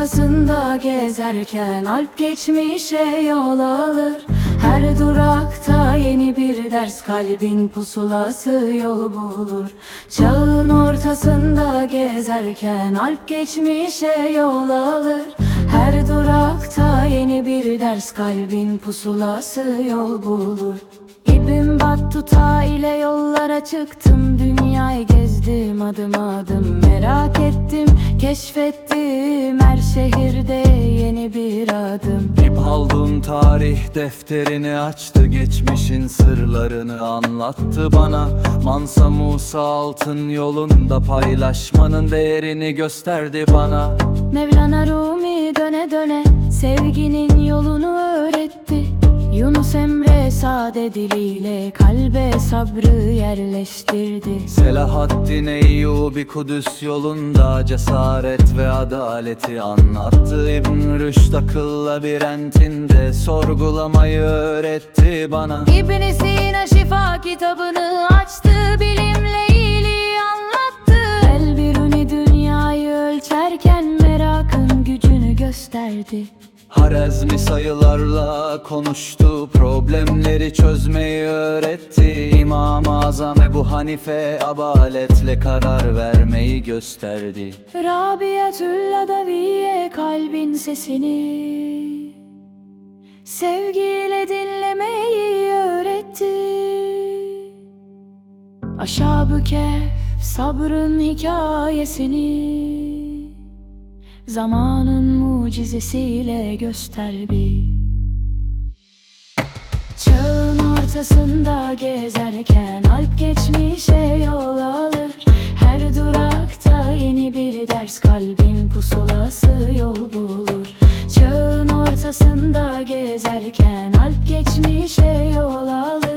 ortasında gezerken Alp geçmişe yol alır. Her durakta yeni bir ders Kalbin pusulası yol bulur. Çağın ortasında gezerken Alp geçmişe yol alır. Her durakta yeni bir ders Kalbin pusulası yol bulur. İbim Battuta ile yollara çıktım Dünyayı gezdim adım adım Merak ettim, keşfettim tarih defterini açtı Geçmişin sırlarını anlattı bana. Mansa Musa altın yolunda paylaşmanın değerini gösterdi bana. Mevlana Rumi döne döne Sevginin yolunu Yunus Emre sade diliyle Kalbe sabrı yerleştirdi. Selahaddin Eyyubi Kudüs yolunda cesaret ve adaleti anlattı. İbn Rüşd akıl labirentinde sorgulamayı öğretti bana. İbn Sina şifa kitabını açtı Bilimle iyiliği anlattı. El biruni dünyayı ölçerken Merakın gücünü gösterdi Harezmi sayılarla konuştu Problemleri çözmeyi öğretti. İmam-ı Azam Ebu Hanife Abaletle karar vermeyi gösterdi. Rabiatül Adaviye kalbin sesini. Sevgiyle dinlemeyi öğretti. Aşağı Kehf sabrın hikayesini Zamanın mucizesiyle gösterdi Çağın ortasında gezerken Alp geçmişe yol alır. Her durakta yeni bir ders Kalbin pusulası yol bulur. Çağın ortasında gezerken Alp geçmişe yol alır